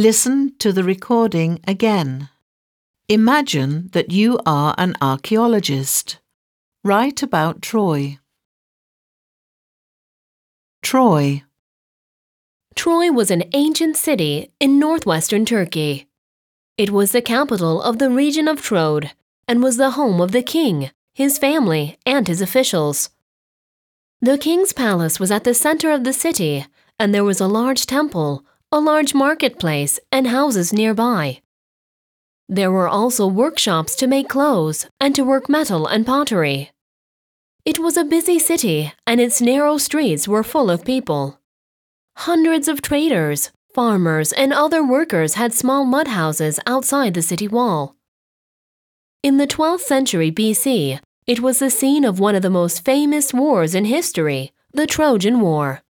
Listen to the recording again. Imagine that you are an archaeologist. Write about Troy. Troy, Troy was an ancient city in northwestern Turkey. It was the capital of the region of Troad and was the home of the king, his family, and his officials. The king's palace was at the center of the city, and there was a large temple, a large marketplace, and houses nearby. There were also workshops to make clothes and to work metal and pottery. It was a busy city, and its narrow streets were full of people. Hundreds of traders, farmers, and other workers had small mud houses outside the city wall. In the 12th century BC, it was the scene of one of the most famous wars in history, the Trojan War.